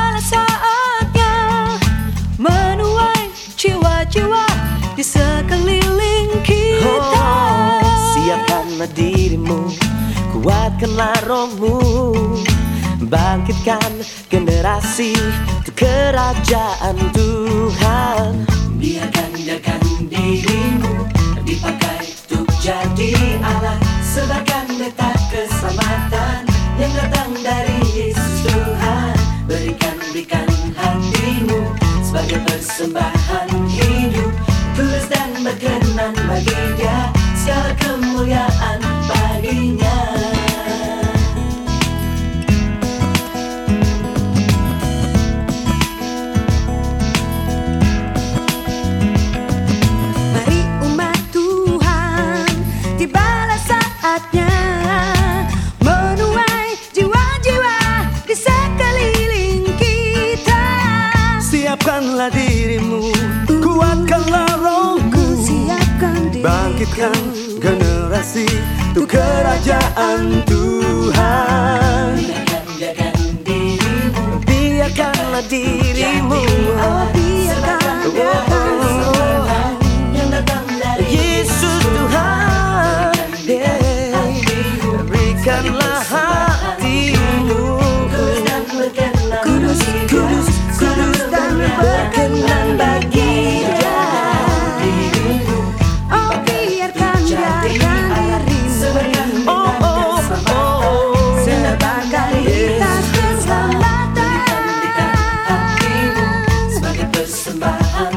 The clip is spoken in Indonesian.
telah saatnya menuai jiwa-jiwa di sekeliling kita. Oh, siapkanlah dirimu, kuatkanlah rohmu, bangkitkan generasi ke kerajaan Tuhan. Biarkan biarkan dirimu dipakai untuk jadi alat sebagai letak. Sebagai persembahan hidup. Tulus dan berkenan bagi dia Segala kemuliaan baginya Siapkanlah dirimu Kuatkanlah diri Bangkitkan generasi Untuk kerajaan Tuhan. Dirimu. Biarkanlah dirimu by.